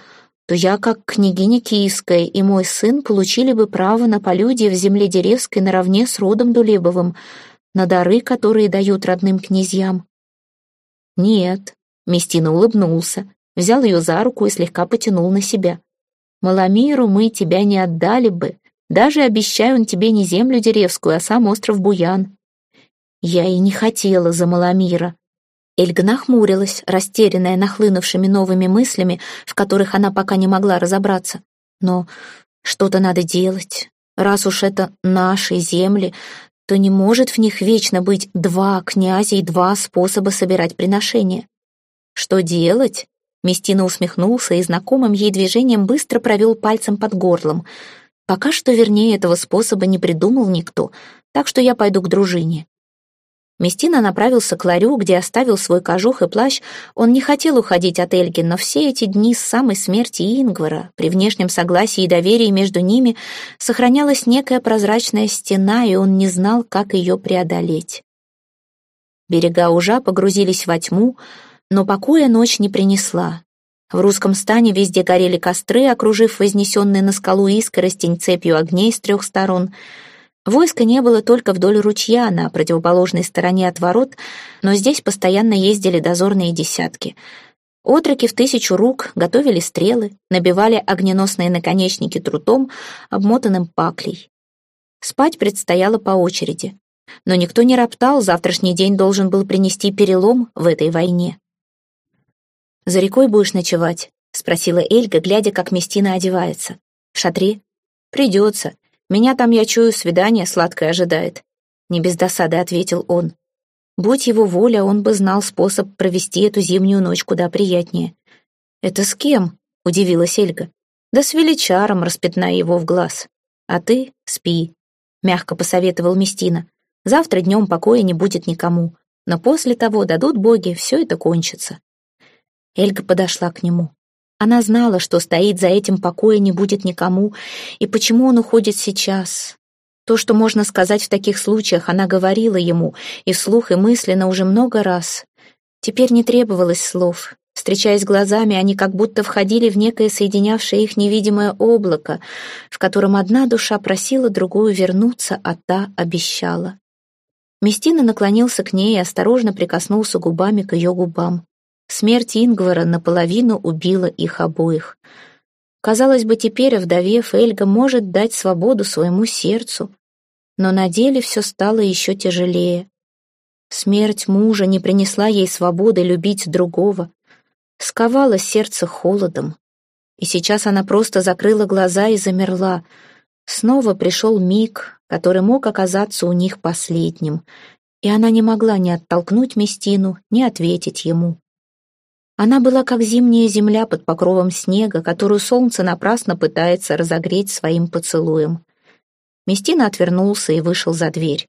то я, как княгиня Киевская, и мой сын получили бы право на полюдие в земле Деревской наравне с родом Дулебовым, на дары, которые дают родным князьям. Нет, Местина улыбнулся, взял ее за руку и слегка потянул на себя. Маламиру мы тебя не отдали бы, даже обещаю он тебе не землю деревскую, а сам остров Буян. Я и не хотела за Маломира. Эльга нахмурилась, растерянная нахлынувшими новыми мыслями, в которых она пока не могла разобраться. Но что-то надо делать. Раз уж это наши земли, то не может в них вечно быть два князя и два способа собирать приношения. Что делать? Местина усмехнулся и знакомым ей движением быстро провел пальцем под горлом — Пока что, вернее, этого способа не придумал никто, так что я пойду к дружине. Местина направился к ларю, где оставил свой кожух и плащ. Он не хотел уходить от Эльги, но все эти дни с самой смерти Ингвара, при внешнем согласии и доверии между ними, сохранялась некая прозрачная стена, и он не знал, как ее преодолеть. Берега ужа погрузились во тьму, но покоя ночь не принесла. В русском стане везде горели костры, окружив вознесенные на скалу искоростень цепью огней с трех сторон. Войска не было только вдоль ручья, на противоположной стороне от ворот, но здесь постоянно ездили дозорные десятки. Отроки в тысячу рук готовили стрелы, набивали огненосные наконечники трутом, обмотанным паклей. Спать предстояло по очереди. Но никто не роптал, завтрашний день должен был принести перелом в этой войне. «За рекой будешь ночевать?» — спросила Эльга, глядя, как Местина одевается. «В шатре?» «Придется. Меня там, я чую, свидание сладкое ожидает». Не без досады ответил он. Будь его воля, он бы знал способ провести эту зимнюю ночь куда приятнее. «Это с кем?» — удивилась Эльга. «Да с величаром, распятная его в глаз. А ты спи», — мягко посоветовал Местина. «Завтра днем покоя не будет никому, но после того дадут боги, все это кончится». Эльга подошла к нему. Она знала, что стоит за этим покоя не будет никому, и почему он уходит сейчас. То, что можно сказать в таких случаях, она говорила ему, и вслух, и мысленно уже много раз. Теперь не требовалось слов. Встречаясь глазами, они как будто входили в некое соединявшее их невидимое облако, в котором одна душа просила другую вернуться, а та обещала. Местина наклонился к ней и осторожно прикоснулся губами к ее губам. Смерть Ингвара наполовину убила их обоих. Казалось бы, теперь, овдовев, Эльга может дать свободу своему сердцу. Но на деле все стало еще тяжелее. Смерть мужа не принесла ей свободы любить другого, сковала сердце холодом. И сейчас она просто закрыла глаза и замерла. Снова пришел миг, который мог оказаться у них последним, и она не могла ни оттолкнуть Местину, ни ответить ему. Она была как зимняя земля под покровом снега, которую солнце напрасно пытается разогреть своим поцелуем. Местина отвернулся и вышел за дверь.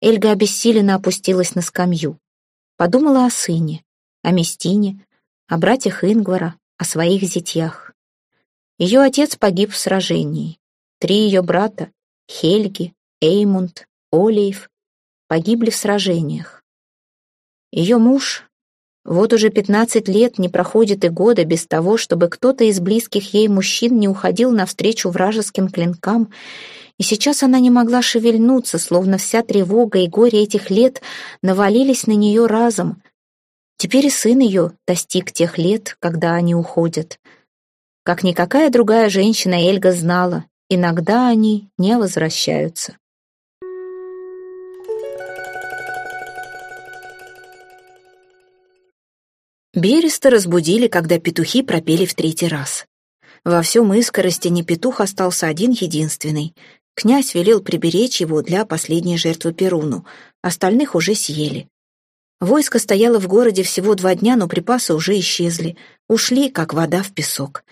Эльга обессиленно опустилась на скамью. Подумала о сыне, о Местине, о братьях Ингвара, о своих зятьях. Ее отец погиб в сражении. Три ее брата — Хельги, Эймунд, Олейв — погибли в сражениях. Ее муж вот уже пятнадцать лет не проходит и года без того, чтобы кто-то из близких ей мужчин не уходил навстречу вражеским клинкам, и сейчас она не могла шевельнуться, словно вся тревога и горе этих лет навалились на нее разом. Теперь и сын ее достиг тех лет, когда они уходят. Как никакая другая женщина Эльга знала, иногда они не возвращаются. Береста разбудили, когда петухи пропели в третий раз. Во всем Искоростине петух остался один единственный. Князь велел приберечь его для последней жертвы Перуну, остальных уже съели. Войско стояло в городе всего два дня, но припасы уже исчезли, ушли, как вода в песок.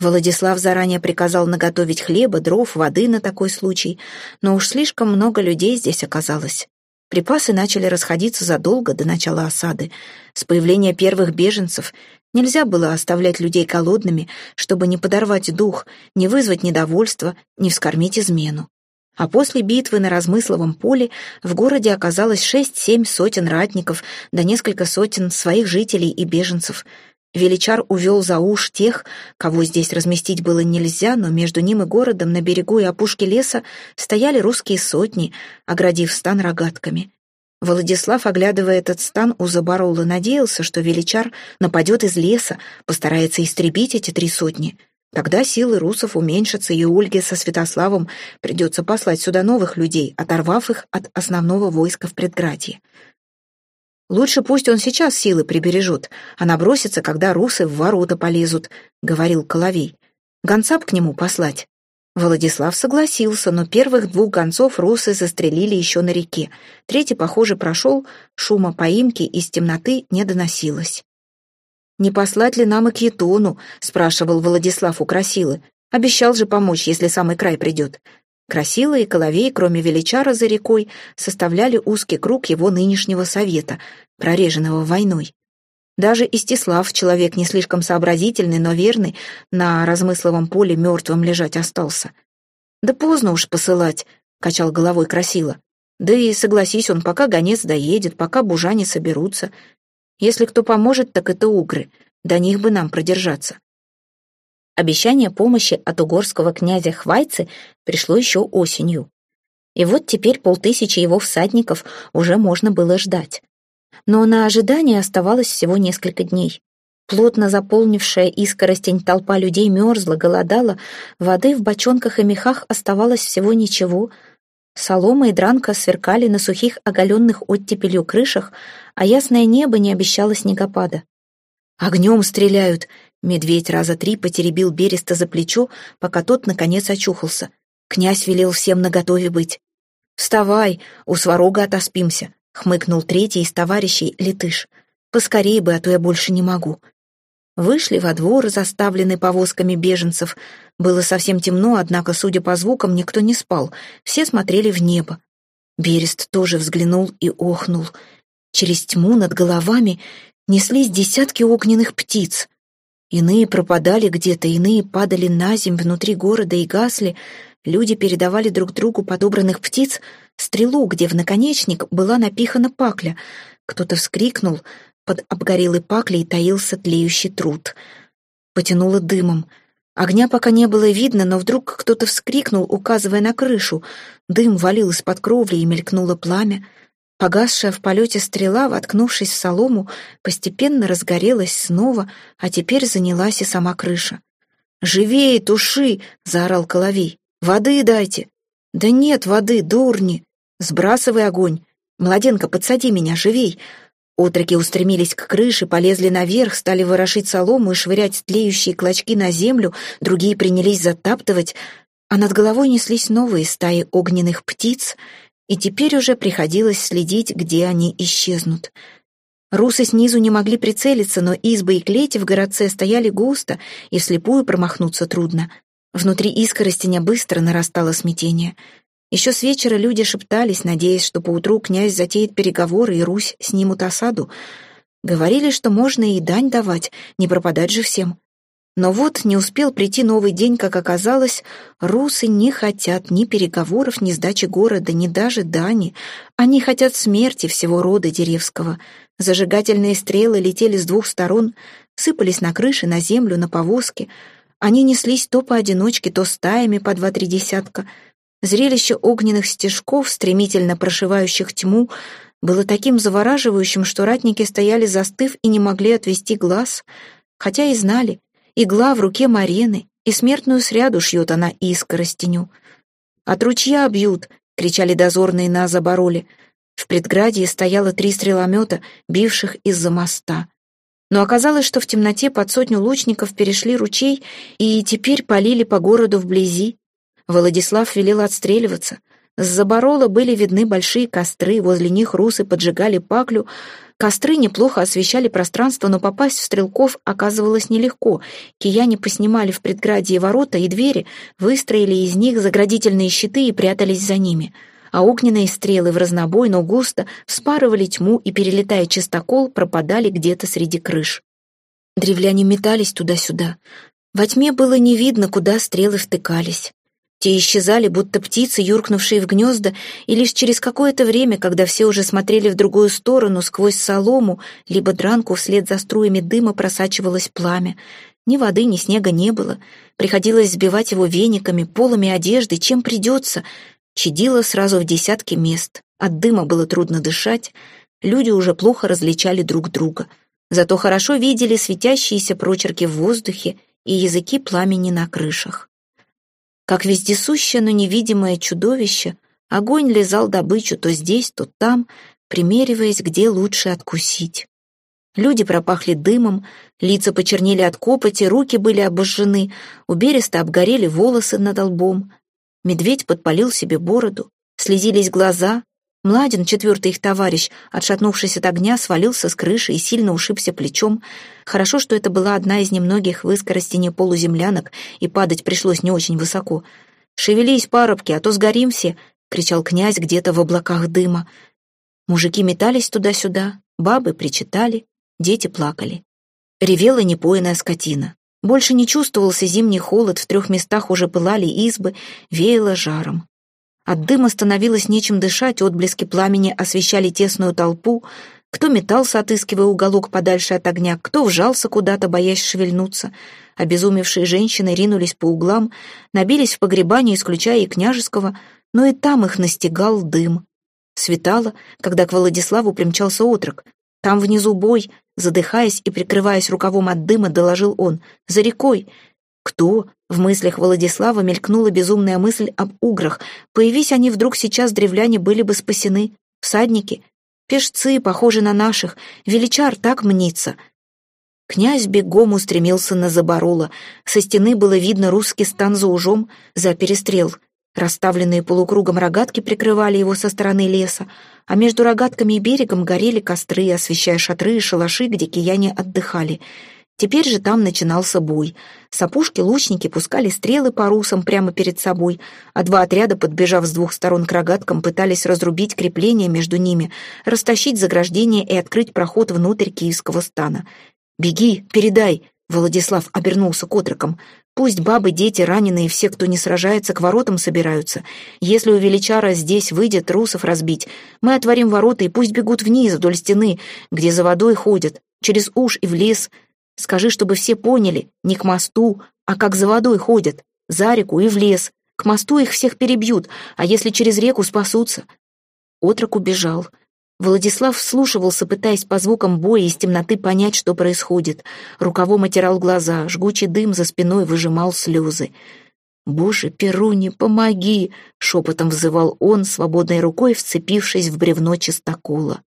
Владислав заранее приказал наготовить хлеба, дров, воды на такой случай, но уж слишком много людей здесь оказалось. Припасы начали расходиться задолго до начала осады. С появления первых беженцев нельзя было оставлять людей голодными, чтобы не подорвать дух, не вызвать недовольство, не вскормить измену. А после битвы на размысловом поле в городе оказалось шесть-семь сотен ратников, да несколько сотен своих жителей и беженцев. Величар увел за уж тех, кого здесь разместить было нельзя, но между ним и городом на берегу и опушке леса стояли русские сотни, оградив стан рогатками. Владислав, оглядывая этот стан у Забарола, надеялся, что Величар нападет из леса, постарается истребить эти три сотни. Тогда силы русов уменьшатся, и Ольге со Святославом придется послать сюда новых людей, оторвав их от основного войска в предградье. «Лучше пусть он сейчас силы прибережет, а набросится, когда русы в ворота полезут», — говорил Коловей. «Гонца б к нему послать». Владислав согласился, но первых двух гонцов русы застрелили еще на реке. Третий, похоже, прошел, шума поимки из темноты не доносилось. «Не послать ли нам и к Етону?» — спрашивал Владислав у Красилы. «Обещал же помочь, если самый край придет». Красила и Коловей, кроме Величара за рекой, составляли узкий круг его нынешнего совета, прореженного войной. Даже Истислав, человек не слишком сообразительный, но верный, на размысловом поле мертвым лежать остался. «Да поздно уж посылать», — качал головой Красила. «Да и согласись он, пока гонец доедет, пока бужане соберутся. Если кто поможет, так это угры. До них бы нам продержаться». Обещание помощи от угорского князя Хвайцы пришло еще осенью. И вот теперь полтысячи его всадников уже можно было ждать но на ожидание оставалось всего несколько дней. Плотно заполнившая искоростень толпа людей мерзла, голодала, воды в бочонках и мехах оставалось всего ничего. Солома и дранка сверкали на сухих оголенных оттепелью крышах, а ясное небо не обещало снегопада. «Огнем стреляют!» Медведь раза три потеребил Береста за плечо, пока тот, наконец, очухался. Князь велел всем наготове быть. «Вставай, у сварога отоспимся хмыкнул третий из товарищей Летыш. «Поскорее бы, а то я больше не могу». Вышли во двор, заставленный повозками беженцев. Было совсем темно, однако, судя по звукам, никто не спал. Все смотрели в небо. Берест тоже взглянул и охнул. Через тьму над головами неслись десятки огненных птиц. Иные пропадали где-то, иные падали на земь внутри города и гасли. Люди передавали друг другу подобранных птиц стрелу, где в наконечник была напихана пакля. Кто-то вскрикнул, под обгорелой паклей таился тлеющий труд. Потянуло дымом. Огня пока не было видно, но вдруг кто-то вскрикнул, указывая на крышу. Дым валил из-под кровли и мелькнуло пламя. Погасшая в полете стрела, воткнувшись в солому, постепенно разгорелась снова, а теперь занялась и сама крыша. «Живее, туши!» — заорал Коловей. «Воды дайте!» «Да нет воды, дурни!» «Сбрасывай огонь! Младенка, подсади меня, живей!» Отроки устремились к крыше, полезли наверх, стали ворошить солому и швырять тлеющие клочки на землю, другие принялись затаптывать, а над головой неслись новые стаи огненных птиц — и теперь уже приходилось следить, где они исчезнут. Русы снизу не могли прицелиться, но избы и клети в городце стояли густо, и вслепую промахнуться трудно. Внутри искоростеня быстро нарастало смятение. Еще с вечера люди шептались, надеясь, что поутру князь затеет переговоры, и Русь снимут осаду. Говорили, что можно и дань давать, не пропадать же всем. Но вот не успел прийти новый день, как оказалось, русы не хотят ни переговоров, ни сдачи города, ни даже дани. Они хотят смерти всего рода деревского. Зажигательные стрелы летели с двух сторон, сыпались на крыши, на землю, на повозки. Они неслись то поодиночке, то стаями по два-три десятка. Зрелище огненных стежков, стремительно прошивающих тьму, было таким завораживающим, что ратники стояли застыв и не могли отвести глаз, хотя и знали, Игла в руке Марены, и смертную сряду шьет она искоростеню. «От ручья бьют!» — кричали дозорные на забороли. В предградии стояло три стреломета, бивших из-за моста. Но оказалось, что в темноте под сотню лучников перешли ручей и теперь полили по городу вблизи. Владислав велел отстреливаться. С заборола были видны большие костры, возле них русы поджигали паклю, Костры неплохо освещали пространство, но попасть в стрелков оказывалось нелегко. Кияне поснимали в предградии ворота и двери, выстроили из них заградительные щиты и прятались за ними. А огненные стрелы в разнобой, но густо вспарывали тьму и, перелетая чистокол, пропадали где-то среди крыш. Древляне метались туда-сюда. Во тьме было не видно, куда стрелы втыкались. Те исчезали, будто птицы, юркнувшие в гнезда, и лишь через какое-то время, когда все уже смотрели в другую сторону, сквозь солому, либо дранку вслед за струями дыма просачивалось пламя. Ни воды, ни снега не было. Приходилось сбивать его вениками, полами одежды, чем придется. Чадило сразу в десятки мест. От дыма было трудно дышать. Люди уже плохо различали друг друга. Зато хорошо видели светящиеся прочерки в воздухе и языки пламени на крышах. Как вездесущее, но невидимое чудовище, огонь лизал добычу то здесь, то там, примериваясь, где лучше откусить. Люди пропахли дымом, лица почернели от копоти, руки были обожжены, у береста обгорели волосы над лбом. Медведь подпалил себе бороду, слезились глаза, Младин, четвертый их товарищ, отшатнувшись от огня, свалился с крыши и сильно ушибся плечом. Хорошо, что это была одна из немногих в искоростине полуземлянок, и падать пришлось не очень высоко. «Шевелись, парубки, а то сгорим все!» — кричал князь где-то в облаках дыма. Мужики метались туда-сюда, бабы причитали, дети плакали. Ревела непоенная скотина. Больше не чувствовался зимний холод, в трех местах уже пылали избы, веяло жаром. От дыма становилось нечем дышать, отблески пламени освещали тесную толпу. Кто метался, отыскивая уголок подальше от огня, кто вжался куда-то, боясь шевельнуться. Обезумевшие женщины ринулись по углам, набились в погребание, исключая и княжеского, но и там их настигал дым. Светало, когда к Владиславу примчался отрок. Там внизу бой, задыхаясь и прикрываясь рукавом от дыма, доложил он. «За рекой! Кто? В мыслях Владислава мелькнула безумная мысль об уграх. Появись они вдруг сейчас, древляне были бы спасены. Всадники, пешцы, похожи на наших, величар так мнится. Князь бегом устремился на Заборола. Со стены было видно русский стан за ужом, за перестрел. Расставленные полукругом рогатки прикрывали его со стороны леса, а между рогатками и берегом горели костры, освещая шатры и шалаши, где кияне отдыхали — Теперь же там начинался бой. С опушки лучники пускали стрелы по русам прямо перед собой, а два отряда, подбежав с двух сторон к рогаткам, пытались разрубить крепления между ними, растащить заграждение и открыть проход внутрь киевского стана. «Беги, передай!» Владислав обернулся к отрокам. «Пусть бабы, дети, раненые, все, кто не сражается, к воротам собираются. Если у величара здесь выйдет трусов разбить, мы отворим ворота и пусть бегут вниз, вдоль стены, где за водой ходят, через уж и в лес. Скажи, чтобы все поняли, не к мосту, а как за водой ходят, за реку и в лес. К мосту их всех перебьют, а если через реку спасутся?» Отрок убежал. Владислав вслушивался, пытаясь по звукам боя из темноты понять, что происходит. Рукавом отирал глаза, жгучий дым за спиной выжимал слезы. «Боже, Перуни, помоги!» — шепотом взывал он, свободной рукой вцепившись в бревно чистокола.